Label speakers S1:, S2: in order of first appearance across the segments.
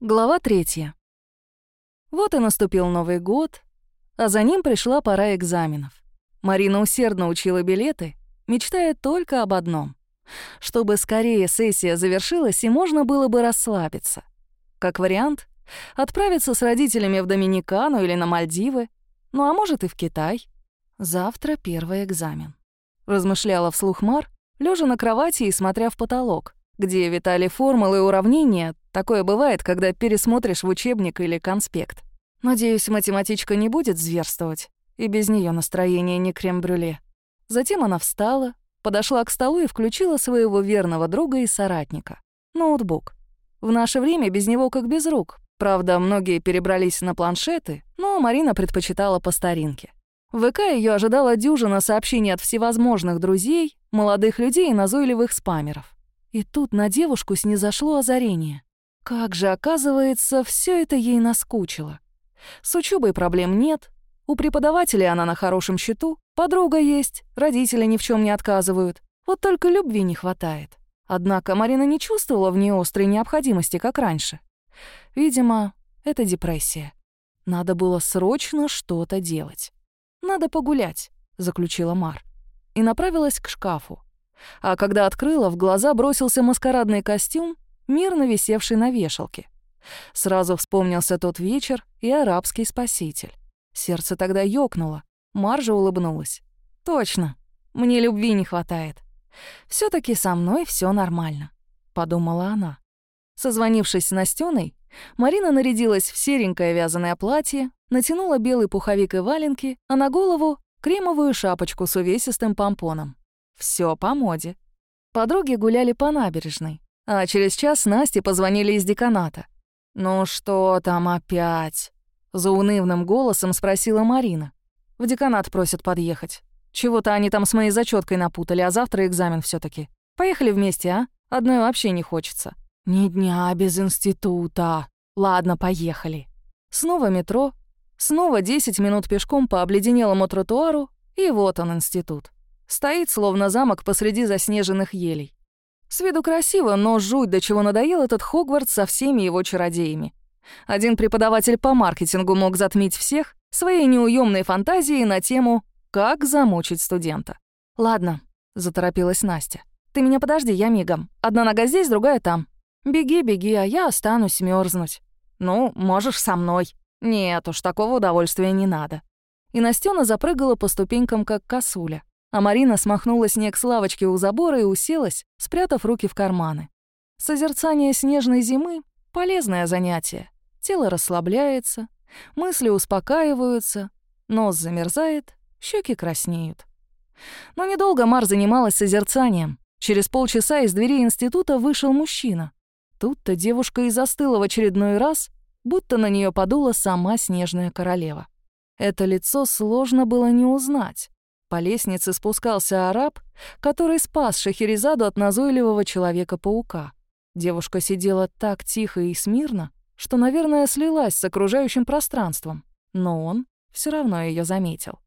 S1: Глава третья. Вот и наступил Новый год, а за ним пришла пора экзаменов. Марина усердно учила билеты, мечтая только об одном — чтобы скорее сессия завершилась и можно было бы расслабиться. Как вариант, отправиться с родителями в Доминикану или на Мальдивы, ну а может и в Китай. Завтра первый экзамен. Размышляла вслух Мар, лежа на кровати и смотря в потолок, где витали формулы и уравнения. Такое бывает, когда пересмотришь в учебник или конспект. Надеюсь, математичка не будет зверствовать, и без нее настроение не крем-брюле. Затем она встала, подошла к столу и включила своего верного друга и соратника — ноутбук. В наше время без него как без рук. Правда, многие перебрались на планшеты, но Марина предпочитала по старинке. В ВК ее ожидала дюжина сообщений от всевозможных друзей, молодых людей и назойливых спамеров. И тут на девушку снизошло озарение. Как же, оказывается, все это ей наскучило. С учебой проблем нет, у преподавателей она на хорошем счету, подруга есть, родители ни в чем не отказывают. Вот только любви не хватает. Однако Марина не чувствовала в ней острой необходимости, как раньше. Видимо, это депрессия. Надо было срочно что-то делать. «Надо погулять», — заключила Мар. И направилась к шкафу. А когда открыла, в глаза бросился маскарадный костюм, мирно висевший на вешалке. Сразу вспомнился тот вечер и арабский спаситель. Сердце тогда ёкнуло. Маржа улыбнулась. «Точно, мне любви не хватает. все таки со мной все нормально», — подумала она. Созвонившись с Настёной, Марина нарядилась в серенькое вязаное платье, натянула белый пуховик и валенки, а на голову — кремовую шапочку с увесистым помпоном. Все по моде. Подруги гуляли по набережной, а через час Насте позвонили из деканата. «Ну что там опять?» — заунывным голосом спросила Марина. «В деканат просят подъехать. Чего-то они там с моей зачеткой напутали, а завтра экзамен все таки Поехали вместе, а? Одной вообще не хочется». «Ни дня без института. Ладно, поехали». Снова метро, снова 10 минут пешком по обледенелому тротуару, и вот он, институт. Стоит, словно замок посреди заснеженных елей. С виду красиво, но жуть, до чего надоел этот Хогвартс со всеми его чародеями. Один преподаватель по маркетингу мог затмить всех своей неуемной фантазией на тему «Как замучить студента». «Ладно», — заторопилась Настя. «Ты меня подожди, я мигом. Одна нога здесь, другая там. Беги, беги, а я останусь мерзнуть. Ну, можешь со мной. Нет уж, такого удовольствия не надо». И Настена запрыгала по ступенькам, как косуля а Марина смахнула снег с лавочки у забора и уселась, спрятав руки в карманы. Созерцание снежной зимы — полезное занятие. Тело расслабляется, мысли успокаиваются, нос замерзает, щеки краснеют. Но недолго Мар занималась созерцанием. Через полчаса из двери института вышел мужчина. Тут-то девушка и застыла в очередной раз, будто на нее подула сама снежная королева. Это лицо сложно было не узнать. По лестнице спускался араб, который спас Шахерезаду от назойливого Человека-паука. Девушка сидела так тихо и смирно, что, наверное, слилась с окружающим пространством, но он все равно ее заметил.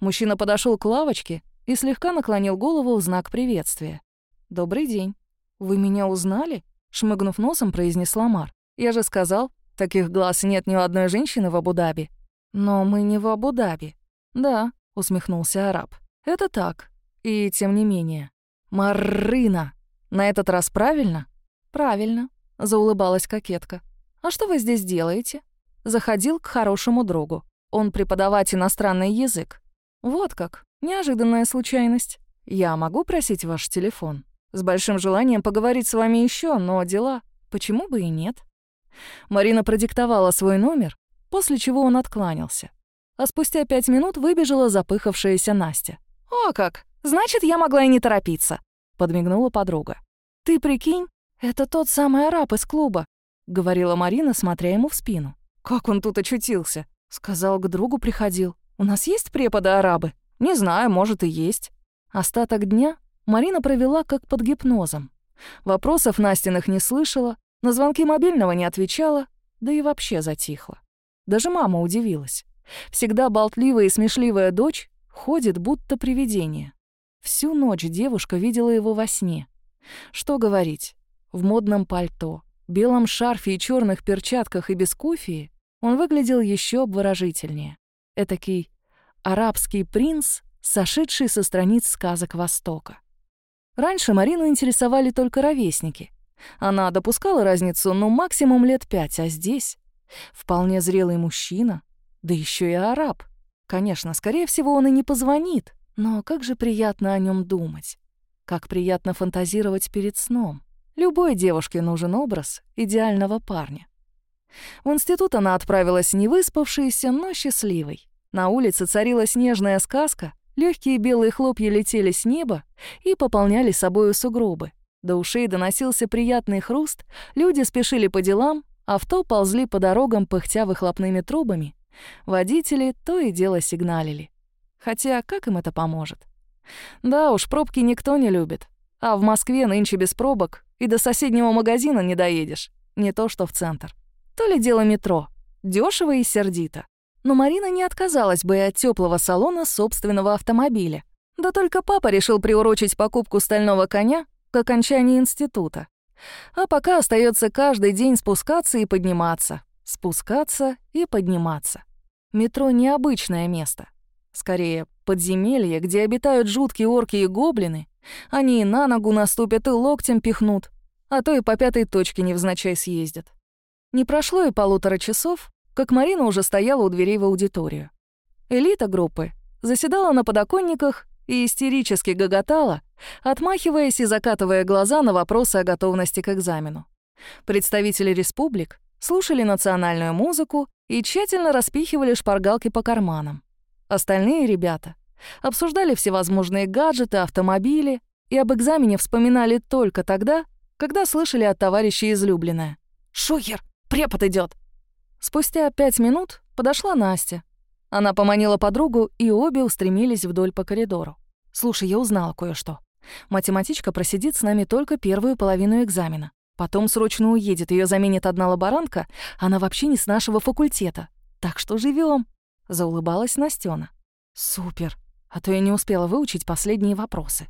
S1: Мужчина подошел к лавочке и слегка наклонил голову в знак приветствия. «Добрый день. Вы меня узнали?» — шмыгнув носом, произнесла Мар. «Я же сказал, таких глаз нет ни у одной женщины в Абу-Даби». «Но мы не в Абу-Даби». «Да, — усмехнулся араб. «Это так. И тем не менее. Маррына! На этот раз правильно?» «Правильно», — заулыбалась кокетка. «А что вы здесь делаете?» Заходил к хорошему другу. Он преподавать иностранный язык. «Вот как. Неожиданная случайность. Я могу просить ваш телефон? С большим желанием поговорить с вами еще, но дела. Почему бы и нет?» Марина продиктовала свой номер, после чего он откланялся а спустя пять минут выбежала запыхавшаяся Настя. «О как! Значит, я могла и не торопиться», — подмигнула подруга. «Ты прикинь, это тот самый араб из клуба», — говорила Марина, смотря ему в спину. «Как он тут очутился?» Сказал, к другу приходил. «У нас есть преподы-арабы?» «Не знаю, может и есть». Остаток дня Марина провела как под гипнозом. Вопросов Настиных не слышала, на звонки мобильного не отвечала, да и вообще затихла. Даже мама удивилась. Всегда болтливая и смешливая дочь ходит будто привидение. Всю ночь девушка видела его во сне. Что говорить? В модном пальто, белом шарфе и черных перчатках и без куфии он выглядел еще обворожительнее. Этакий арабский принц, сошедший со страниц сказок Востока. Раньше Марину интересовали только ровесники. Она допускала разницу, ну, максимум лет пять, а здесь вполне зрелый мужчина, да еще и араб. Конечно, скорее всего, он и не позвонит, но как же приятно о нем думать. Как приятно фантазировать перед сном. Любой девушке нужен образ идеального парня. В институт она отправилась не выспавшейся, но счастливой. На улице царила снежная сказка, легкие белые хлопья летели с неба и пополняли собою сугробы. До ушей доносился приятный хруст, люди спешили по делам, авто ползли по дорогам, пыхтя выхлопными трубами. Водители то и дело сигналили. Хотя как им это поможет? Да уж, пробки никто не любит. А в Москве нынче без пробок и до соседнего магазина не доедешь. Не то что в центр. То ли дело метро. Дёшево и сердито. Но Марина не отказалась бы и от теплого салона собственного автомобиля. Да только папа решил приурочить покупку стального коня к окончании института. А пока остается каждый день спускаться и подниматься. Спускаться и подниматься. Метро — необычное место. Скорее, подземелье, где обитают жуткие орки и гоблины. Они и на ногу наступят, и локтем пихнут, а то и по пятой точке невзначай съездят. Не прошло и полутора часов, как Марина уже стояла у дверей в аудиторию. Элита группы заседала на подоконниках и истерически гоготала, отмахиваясь и закатывая глаза на вопросы о готовности к экзамену. Представители республик слушали национальную музыку и тщательно распихивали шпаргалки по карманам. Остальные ребята обсуждали всевозможные гаджеты, автомобили и об экзамене вспоминали только тогда, когда слышали от товарища излюбленное. «Шухер! Препод идет. Спустя пять минут подошла Настя. Она поманила подругу, и обе устремились вдоль по коридору. «Слушай, я узнала кое-что. Математичка просидит с нами только первую половину экзамена. Потом срочно уедет, ее заменит одна лаборантка, она вообще не с нашего факультета. Так что живем. заулыбалась Настена. «Супер, а то я не успела выучить последние вопросы».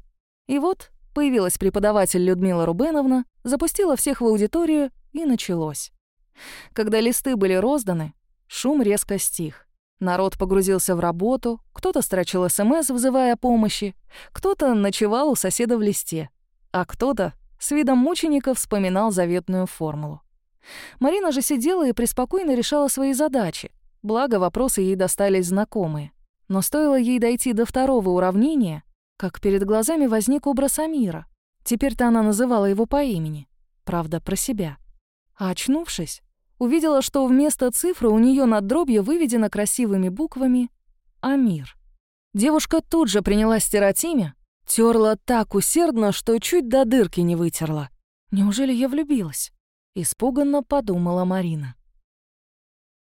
S1: И вот появилась преподаватель Людмила Рубеновна, запустила всех в аудиторию, и началось. Когда листы были розданы, шум резко стих. Народ погрузился в работу, кто-то строчил СМС, вызывая помощи, кто-то ночевал у соседа в листе, а кто-то с видом мученика вспоминал заветную формулу. Марина же сидела и преспокойно решала свои задачи, благо вопросы ей достались знакомые. Но стоило ей дойти до второго уравнения, как перед глазами возник образ Амира. Теперь-то она называла его по имени, правда, про себя. А очнувшись, увидела, что вместо цифры у нее над дробью выведено красивыми буквами «Амир». Девушка тут же принялась стирать имя, терла так усердно, что чуть до дырки не вытерла. Неужели я влюбилась? Испуганно подумала Марина.